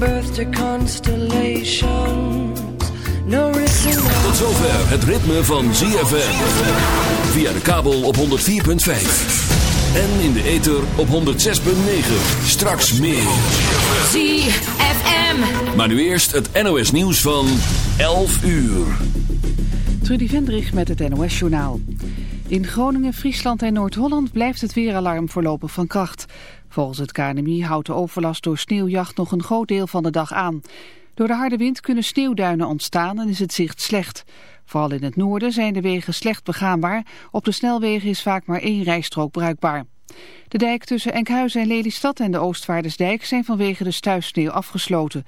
giving birth to constellations. No risk Tot zover het ritme van ZFM. Via de kabel op 104.5. En in de ether op 106.9. Straks meer. ZFM. Maar nu eerst het NOS nieuws van 11 uur. Trudy Vendrich met het NOS journaal. In Groningen, Friesland en Noord-Holland blijft het weeralarm voorlopig van kracht. Volgens het KNMI houdt de overlast door sneeuwjacht nog een groot deel van de dag aan. Door de harde wind kunnen sneeuwduinen ontstaan en is het zicht slecht. Vooral in het noorden zijn de wegen slecht begaanbaar. Op de snelwegen is vaak maar één rijstrook bruikbaar. De dijk tussen Enkhuizen en Lelystad en de Oostvaardersdijk zijn vanwege de stuifsneeuw afgesloten.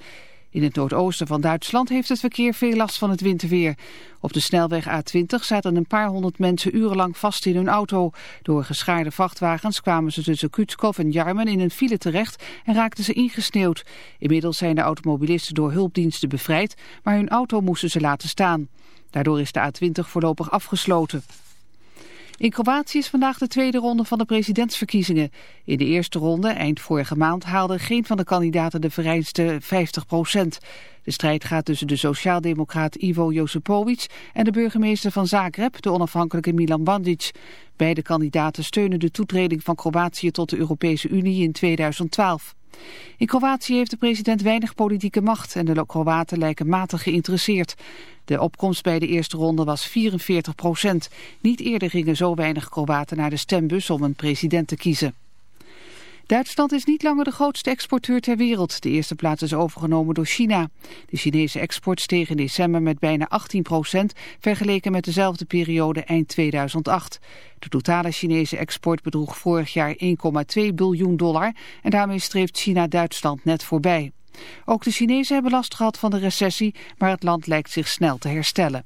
In het noordoosten van Duitsland heeft het verkeer veel last van het winterweer. Op de snelweg A20 zaten een paar honderd mensen urenlang vast in hun auto. Door geschaarde vrachtwagens kwamen ze tussen Kutskov en Jarmen in een file terecht en raakten ze ingesneeuwd. Inmiddels zijn de automobilisten door hulpdiensten bevrijd, maar hun auto moesten ze laten staan. Daardoor is de A20 voorlopig afgesloten. In Kroatië is vandaag de tweede ronde van de presidentsverkiezingen. In de eerste ronde, eind vorige maand, haalde geen van de kandidaten de vereiste 50 procent. De strijd gaat tussen de sociaaldemocraat Ivo Josipovic en de burgemeester van Zagreb, de onafhankelijke Milan Bandic. Beide kandidaten steunen de toetreding van Kroatië tot de Europese Unie in 2012. In Kroatië heeft de president weinig politieke macht en de Kroaten lijken matig geïnteresseerd. De opkomst bij de eerste ronde was 44 procent. Niet eerder gingen zo weinig Kroaten naar de stembus om een president te kiezen. Duitsland is niet langer de grootste exporteur ter wereld. De eerste plaats is overgenomen door China. De Chinese export steeg in december met bijna 18 procent, vergeleken met dezelfde periode eind 2008. De totale Chinese export bedroeg vorig jaar 1,2 biljoen dollar en daarmee streeft China Duitsland net voorbij. Ook de Chinezen hebben last gehad van de recessie, maar het land lijkt zich snel te herstellen.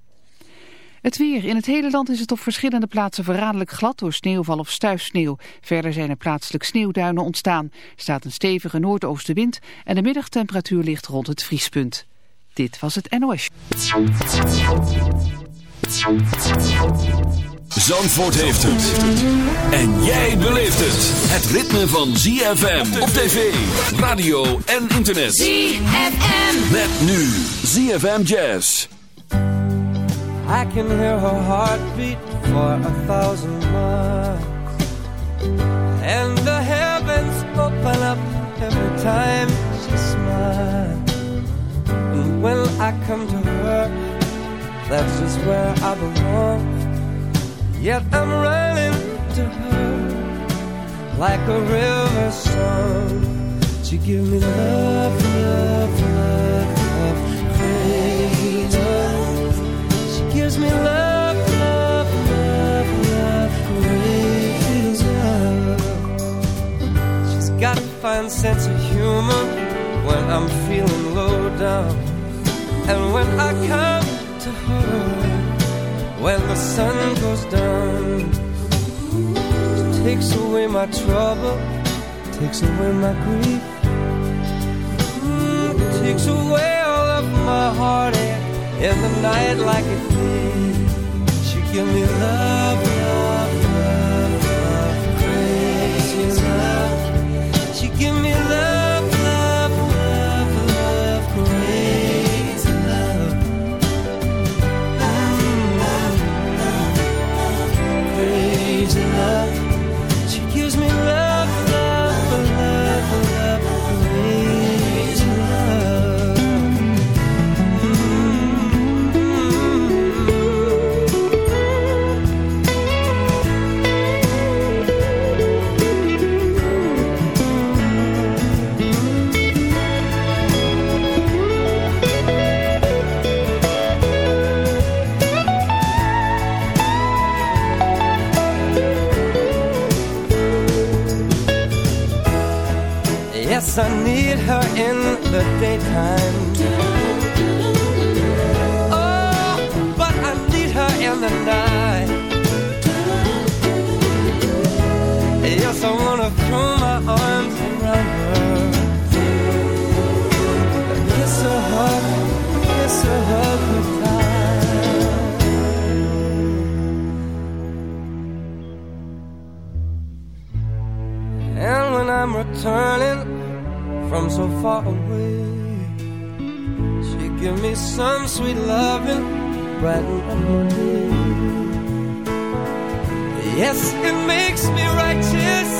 Het weer. In het hele land is het op verschillende plaatsen verraderlijk glad door sneeuwval of stuifsneeuw. Verder zijn er plaatselijk sneeuwduinen ontstaan. Er staat een stevige noordoostenwind en de middagtemperatuur ligt rond het vriespunt. Dit was het NOS. Zandvoort heeft het. En jij beleeft het. Het ritme van ZFM op tv, radio en internet. ZFM. Met nu ZFM Jazz. I can hear her heartbeat for a thousand miles. And the heavens open up every time she smiles. And when I come to her, that's just where I belong. Yet I'm running to her like a river song. She gives me love, love, love, sense of humor when I'm feeling low down. And when I come to her when the sun goes down. She takes away my trouble, takes away my grief, mm, takes away all of my heartache in the night like a thief. She give me love, love, love, love, crazy love. She give me love, love, Need her in the daytime. Oh, but I need her in the night. Yes, I wanna throw my arms around her. Kiss her, hug, kiss her, hug tight. And when I'm returning so far away. She give me some sweet loving, brighten up day. Yes, it makes me righteous,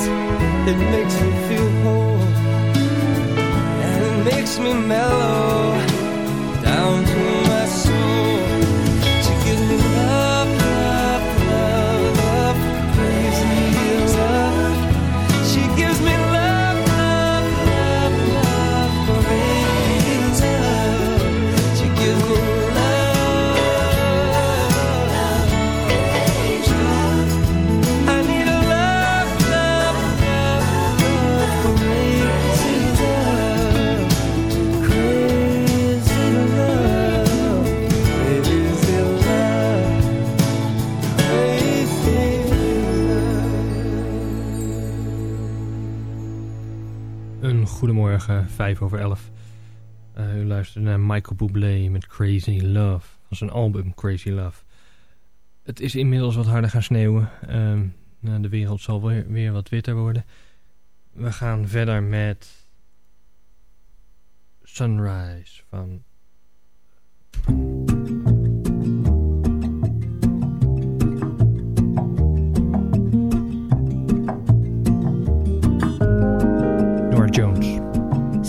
it makes me feel whole, and it makes me mellow 5 over 11. Eh, u luistert naar Michael Bublé met Crazy Love. Van zijn album Crazy Love. Het is inmiddels wat harder gaan sneeuwen. Ehm, nou, de wereld zal weer, weer wat witter worden. We gaan verder met Sunrise van...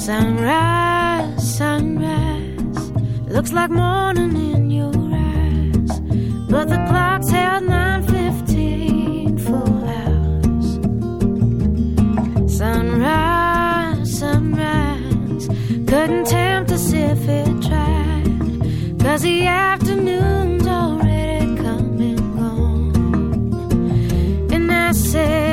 Sunrise, sunrise, looks like morning in your eyes, but the clock's held 9:15 full hours. Sunrise, sunrise, couldn't tempt us if it tried, 'cause the afternoon's already come and gone. And I said,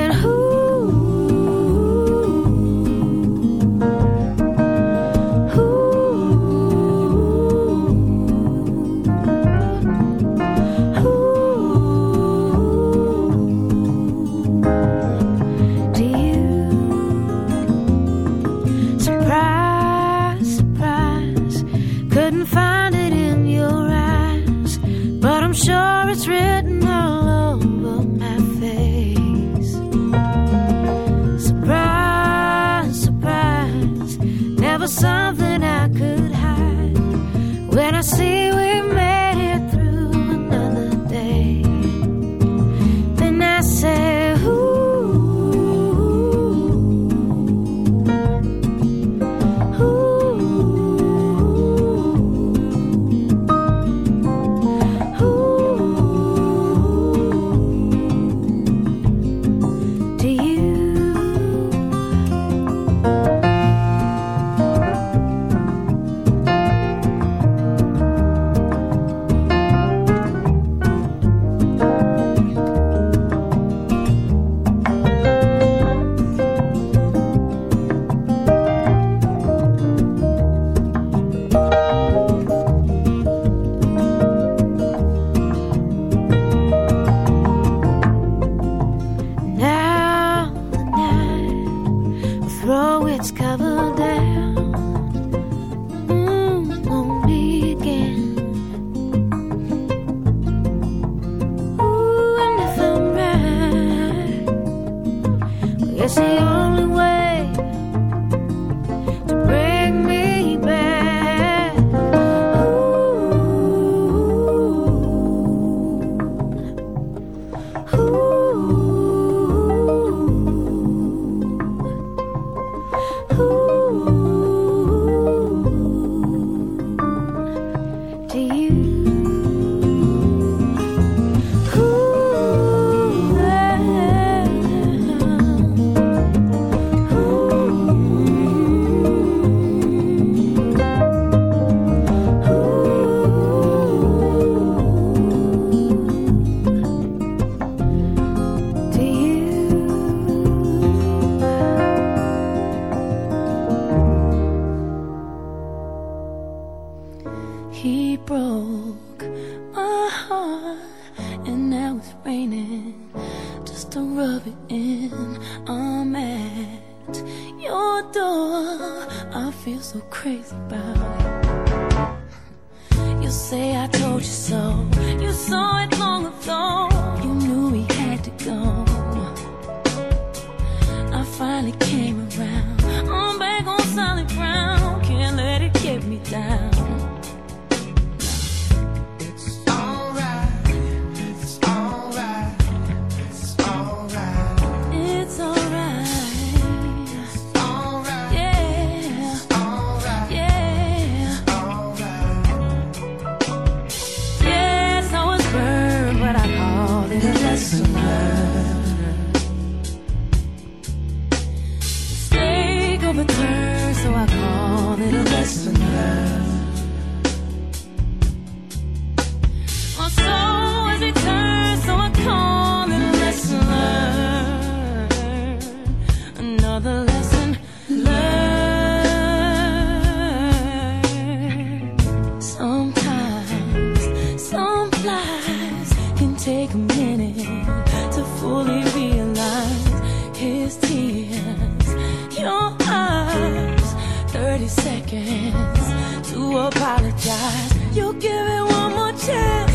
seconds to apologize. You give it one more chance,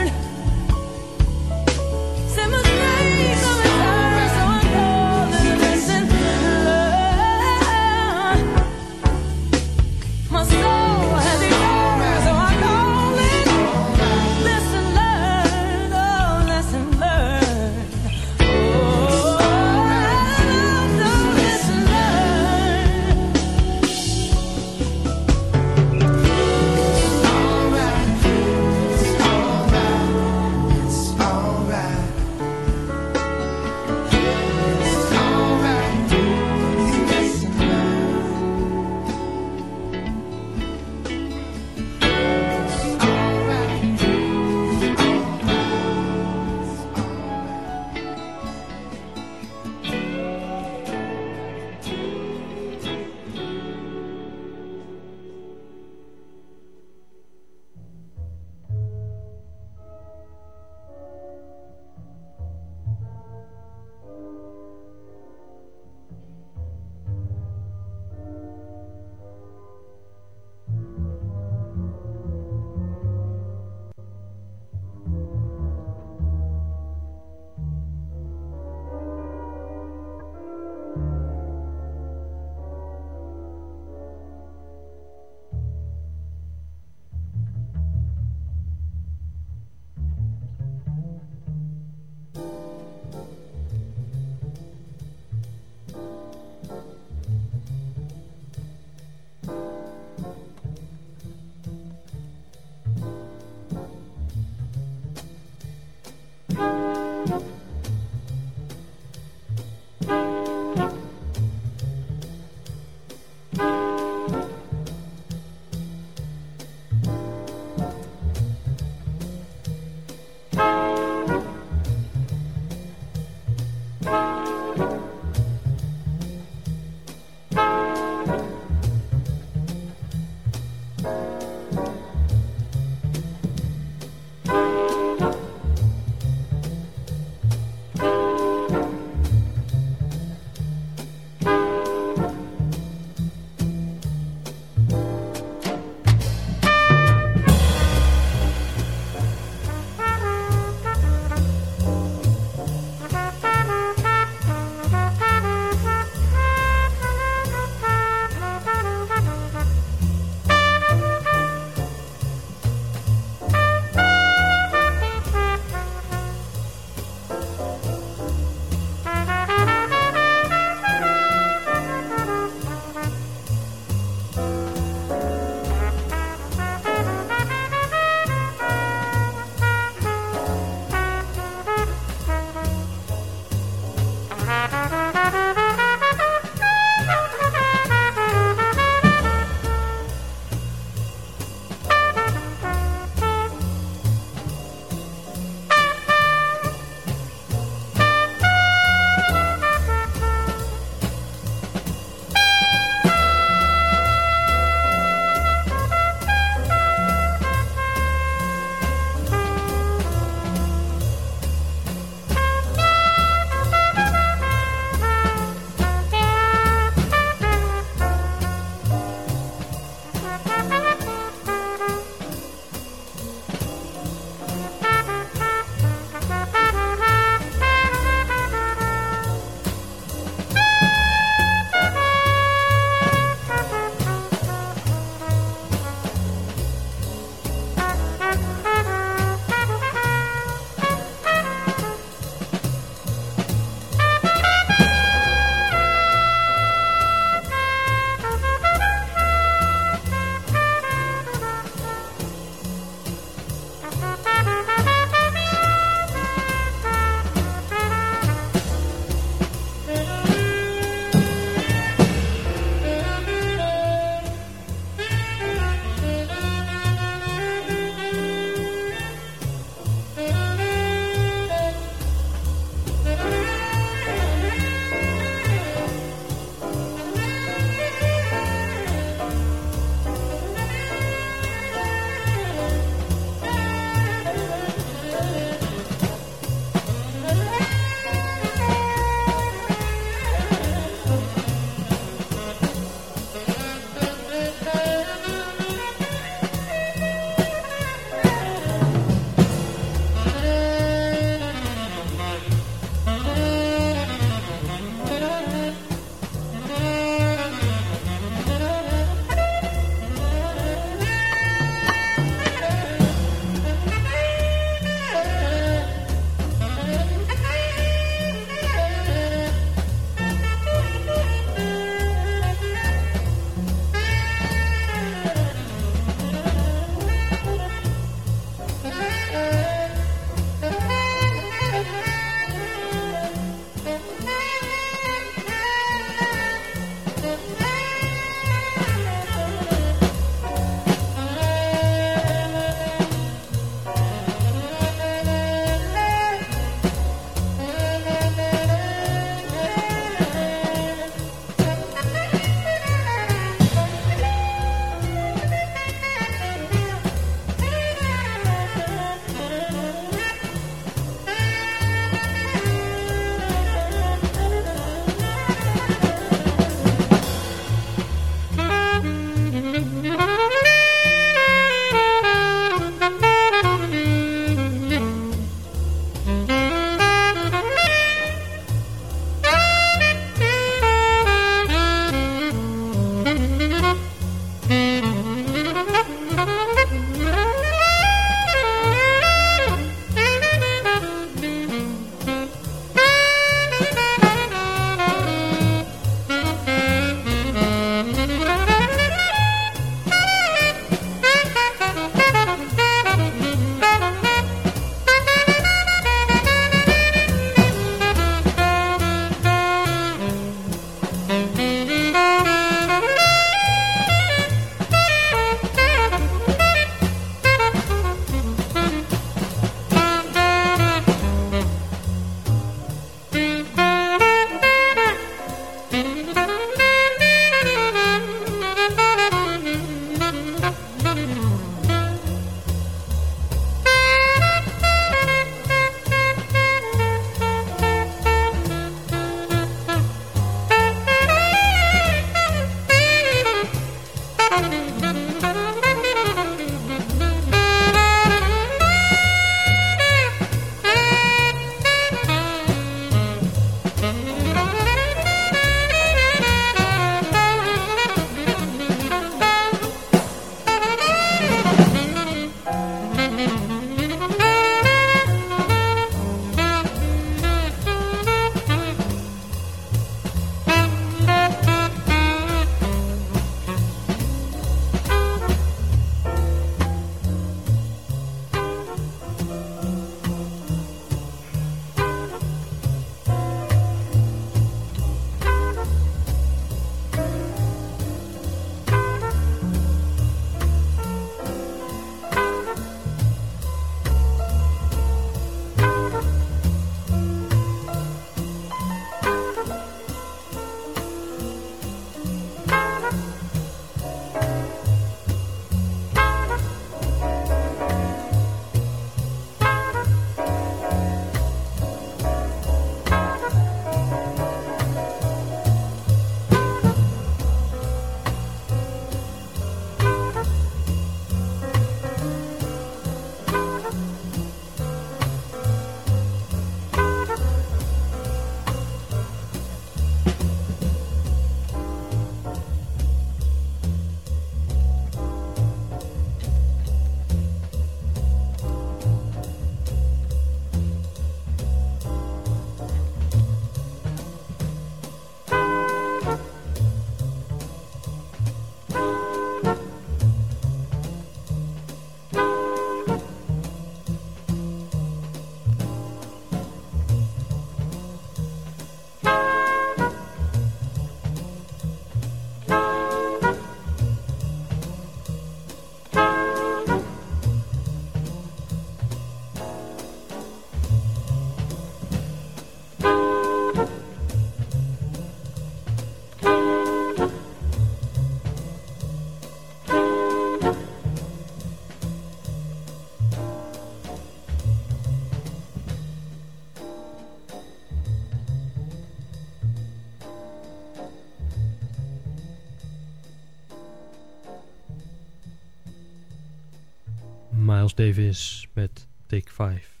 Davis met Take 5.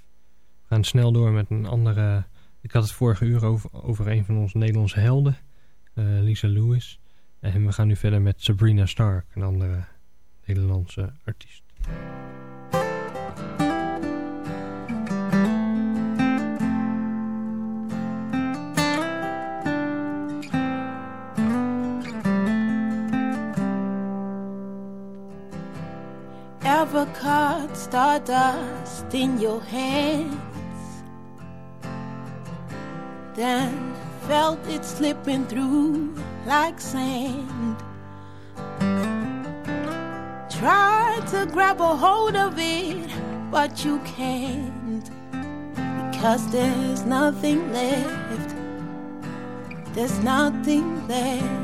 We gaan snel door met een andere... Ik had het vorige uur over, over een van onze Nederlandse helden, eh, Lisa Lewis. En we gaan nu verder met Sabrina Stark, een andere Nederlandse artiest. stardust in your hands. Then felt it slipping through like sand. Tried to grab a hold of it, but you can't. Because there's nothing left. There's nothing left.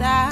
that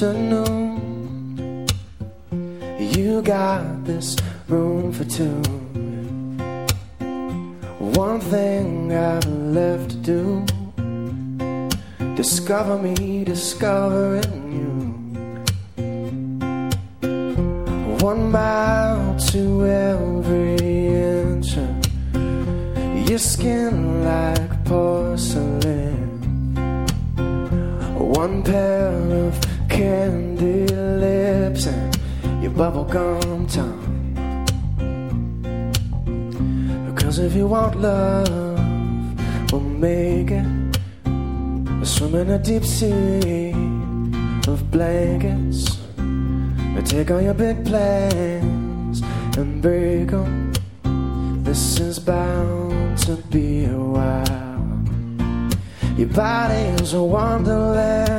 afternoon. You got this room for two. One thing I've left to do. Discover me, discovering you. One mile to every inch. Your skin like porcelain. One pair of candy lips and your bubblegum tongue. Because if you want love, we'll make it. We'll swim in a deep sea of blankets. Take all your big plans and break them. This is bound to be a while. Your body is a wonderland.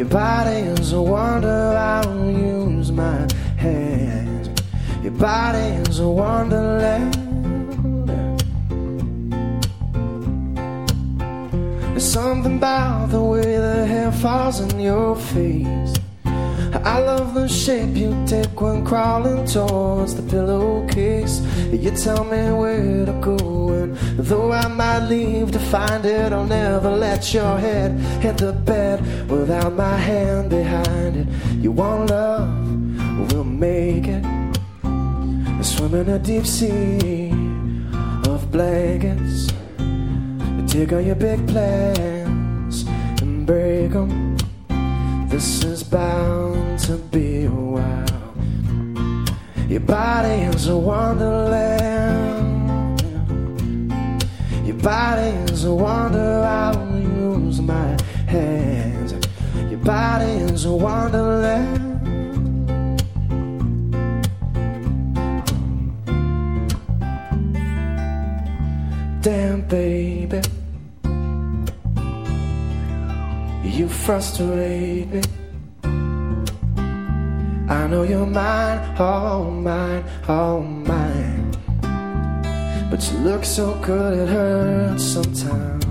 Your body is a wonder. I'll use my hands. Your body is a wonderland. There's something about the way the hair falls on your face. I love the shape you take when crawling towards the pillowcase. You tell me where to go, and though I might leave to find it, I'll never let your head hit the bed without my hand behind it. You want love, we'll make it. Swim in a deep sea of blankets. Take all your big plans and break them. This is bound to be a while. Your body is a wonderland. Your body is a wonder. I'll use my hands. Your body is a wonderland. Damn, baby. You frustrate me. I know you're mine, all mine, all mine. But you look so good, it hurts sometimes.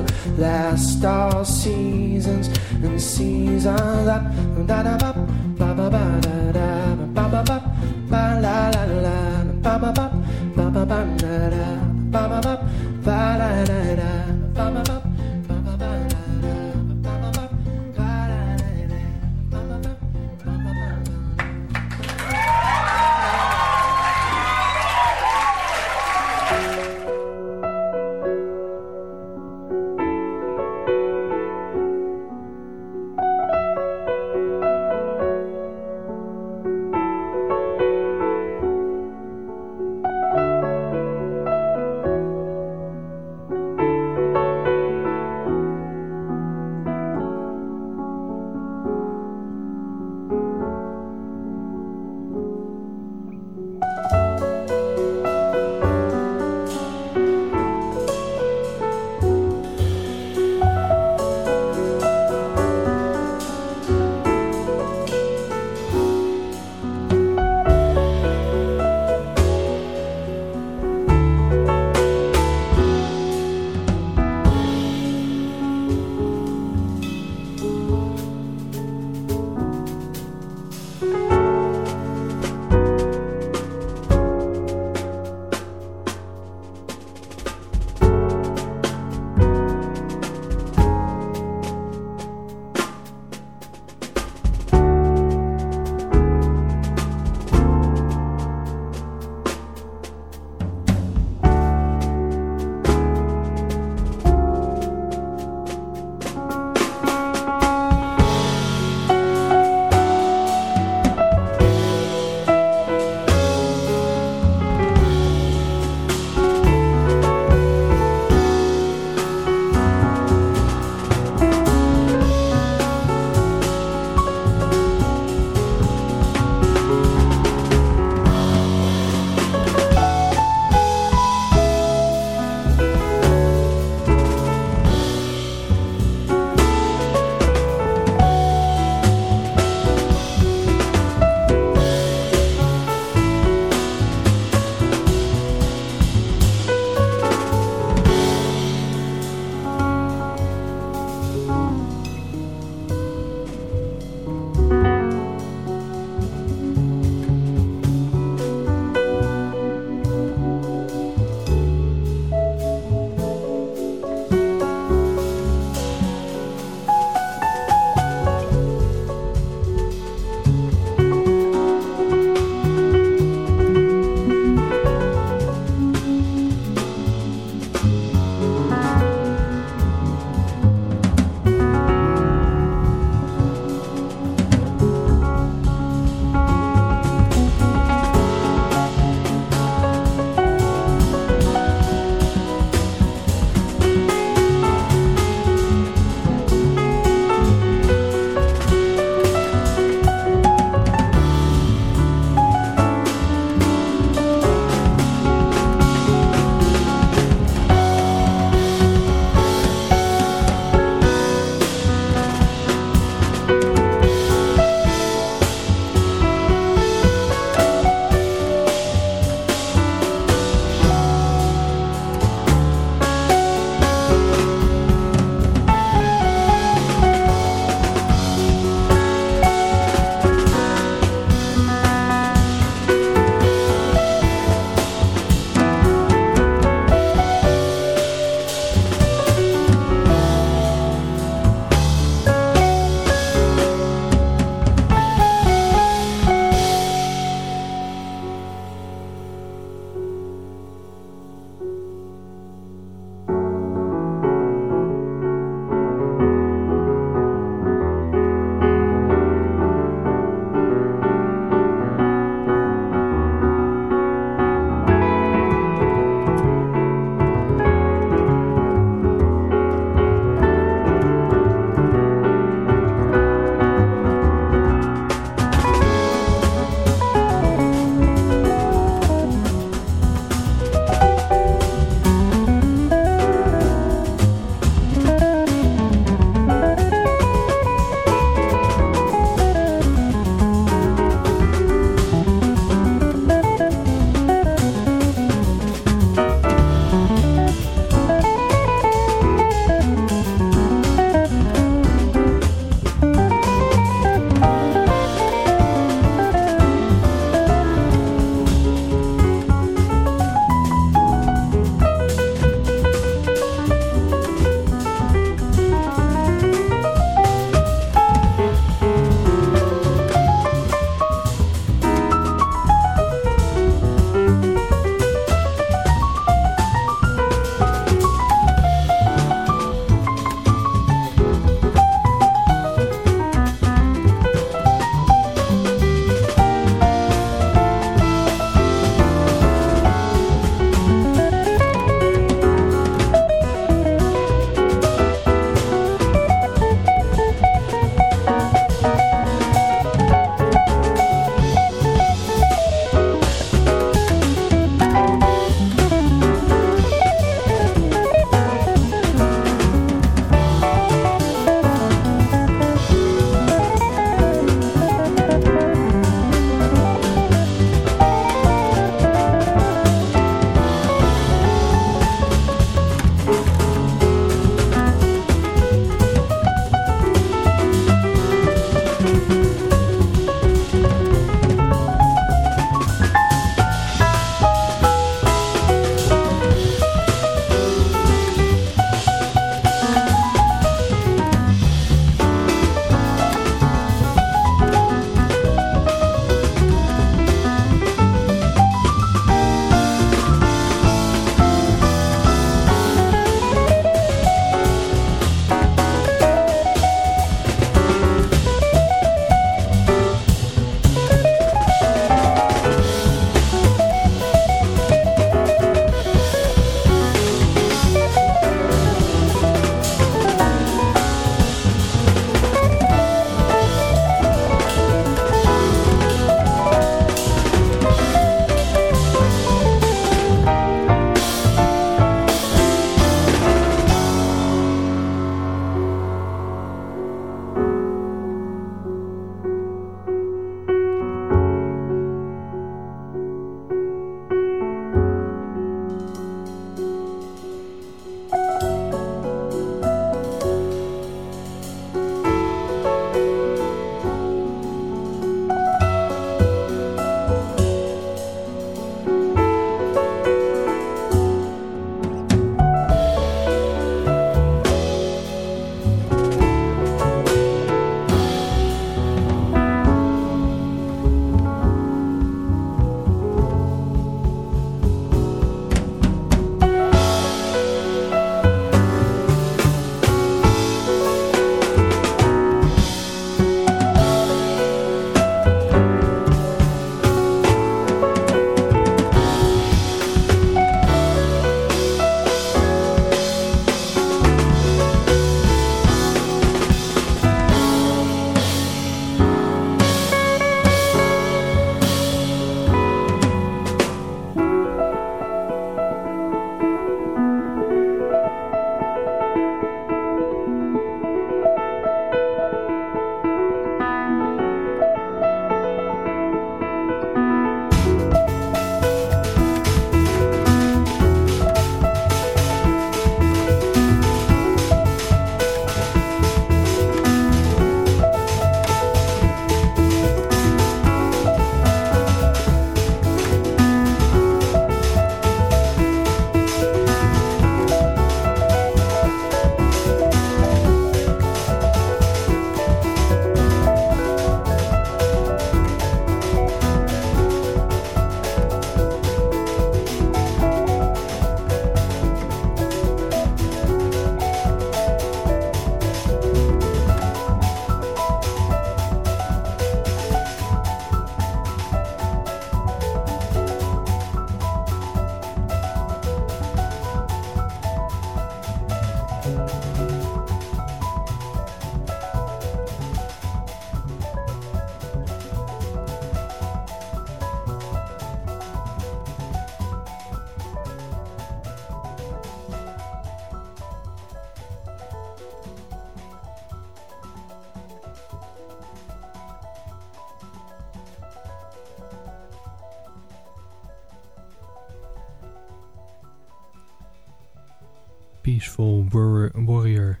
Peaceful Warrior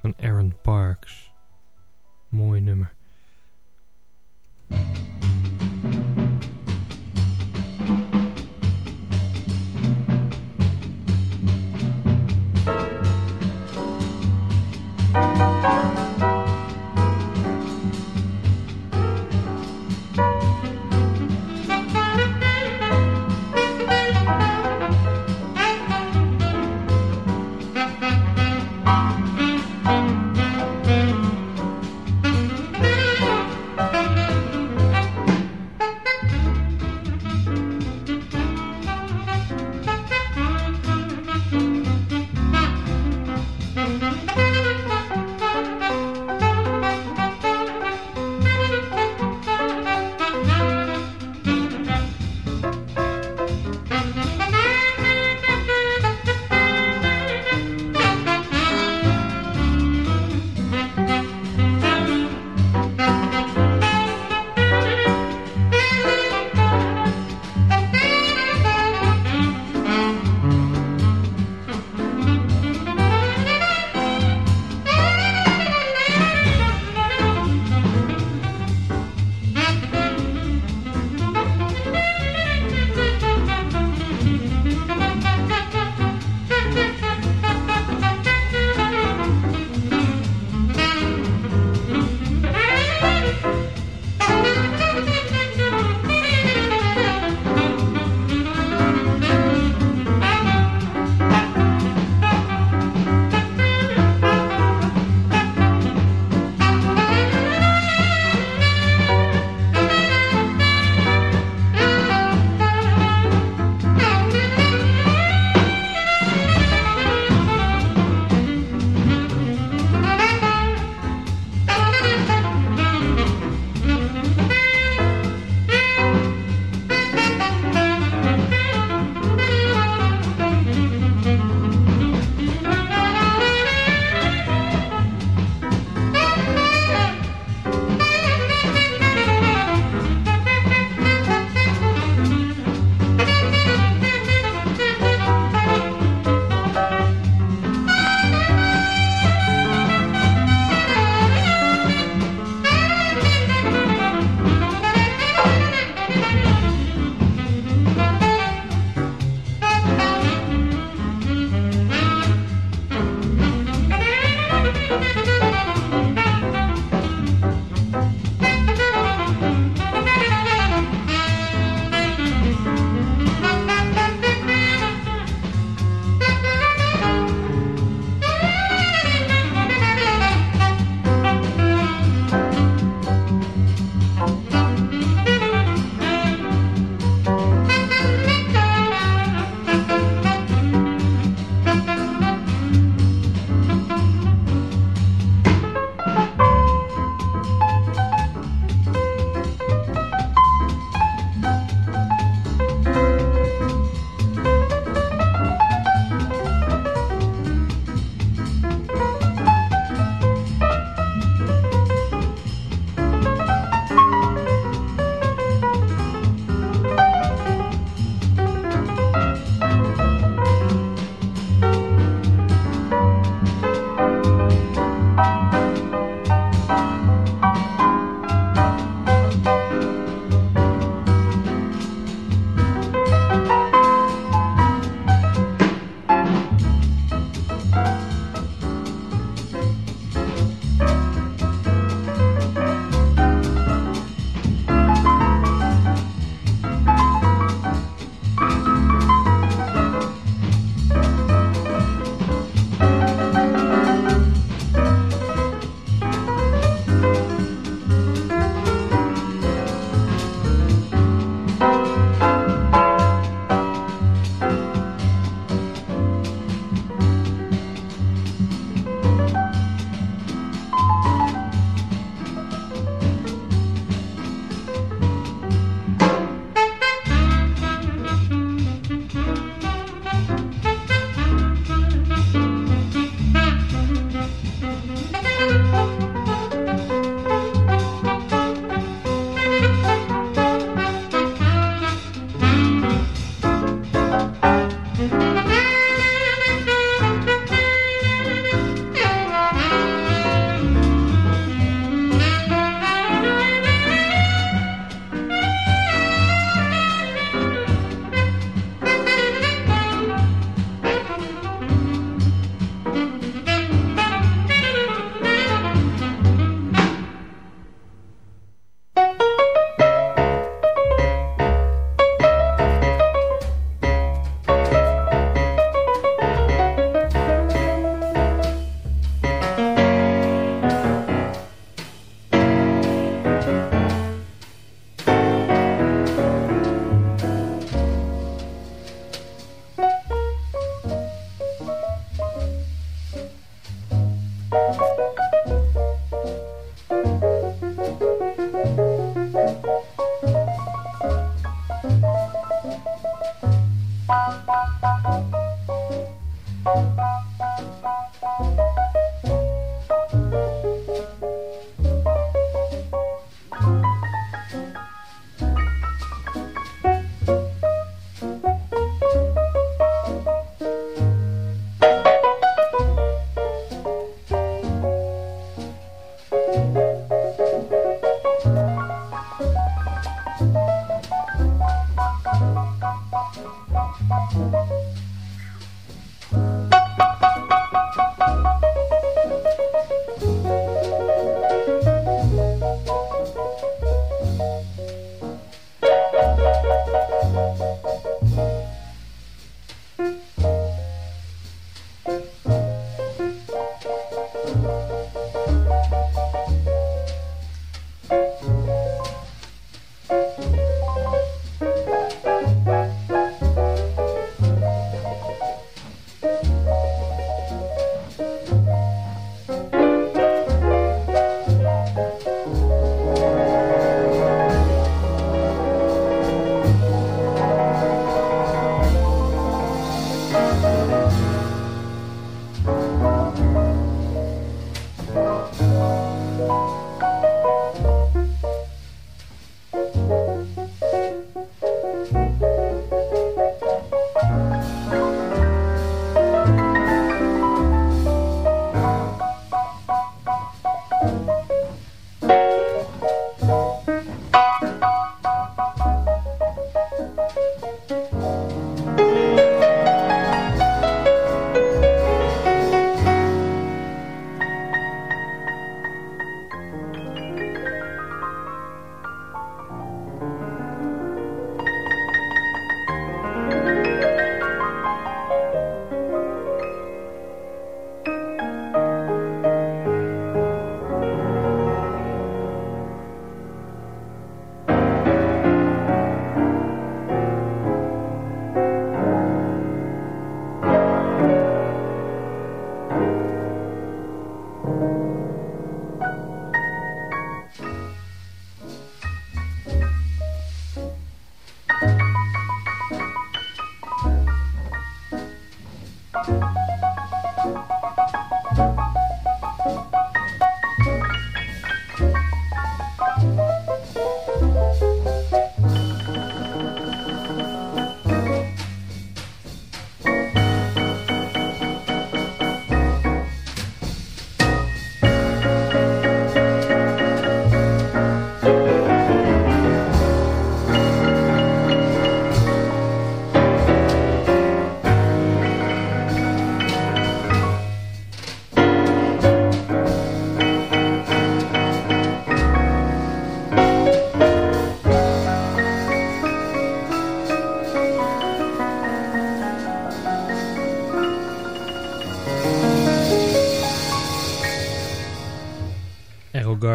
van Aaron Parks. Mooi nummer.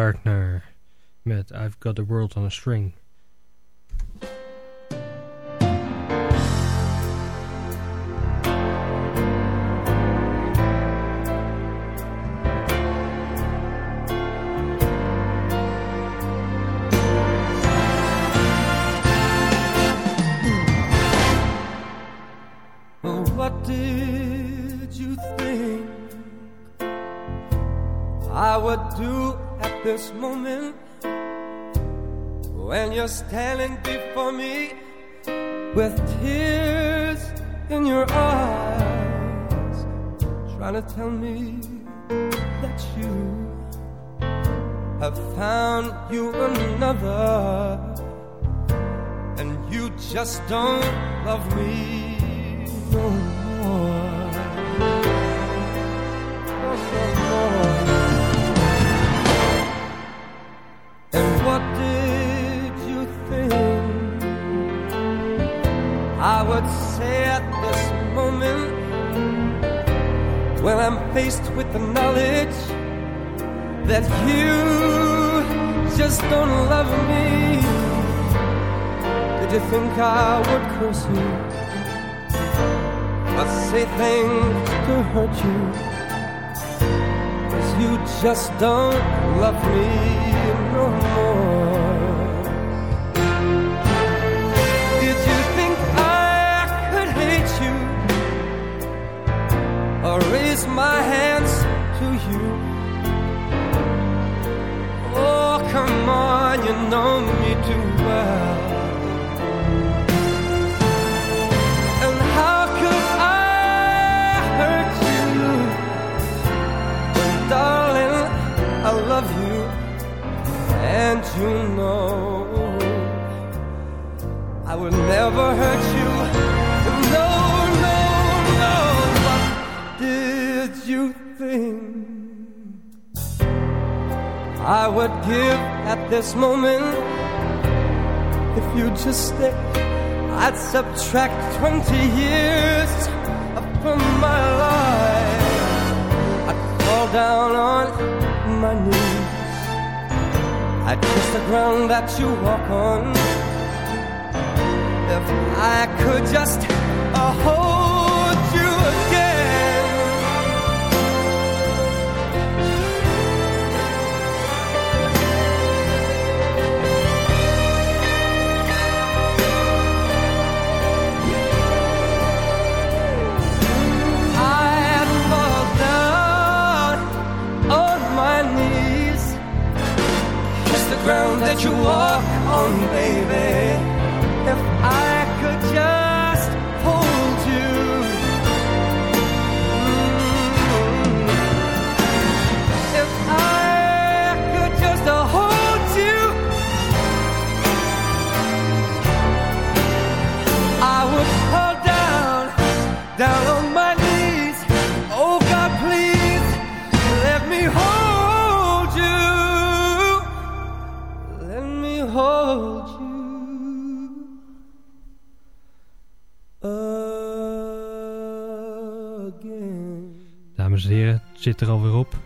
Gardner met I've Got the World on a String. Don't you think I would curse you? I say things to hurt you Cause you just don't love me no more. Did you think I could hate you? Or raise my hands to you? Oh, come on, you know me too well this moment if you just stay? I'd subtract 20 years from my life. I'd fall down on my knees. I'd kiss the ground that you walk on. If I could just uh, hold that you walk on, baby. Zit er alweer op.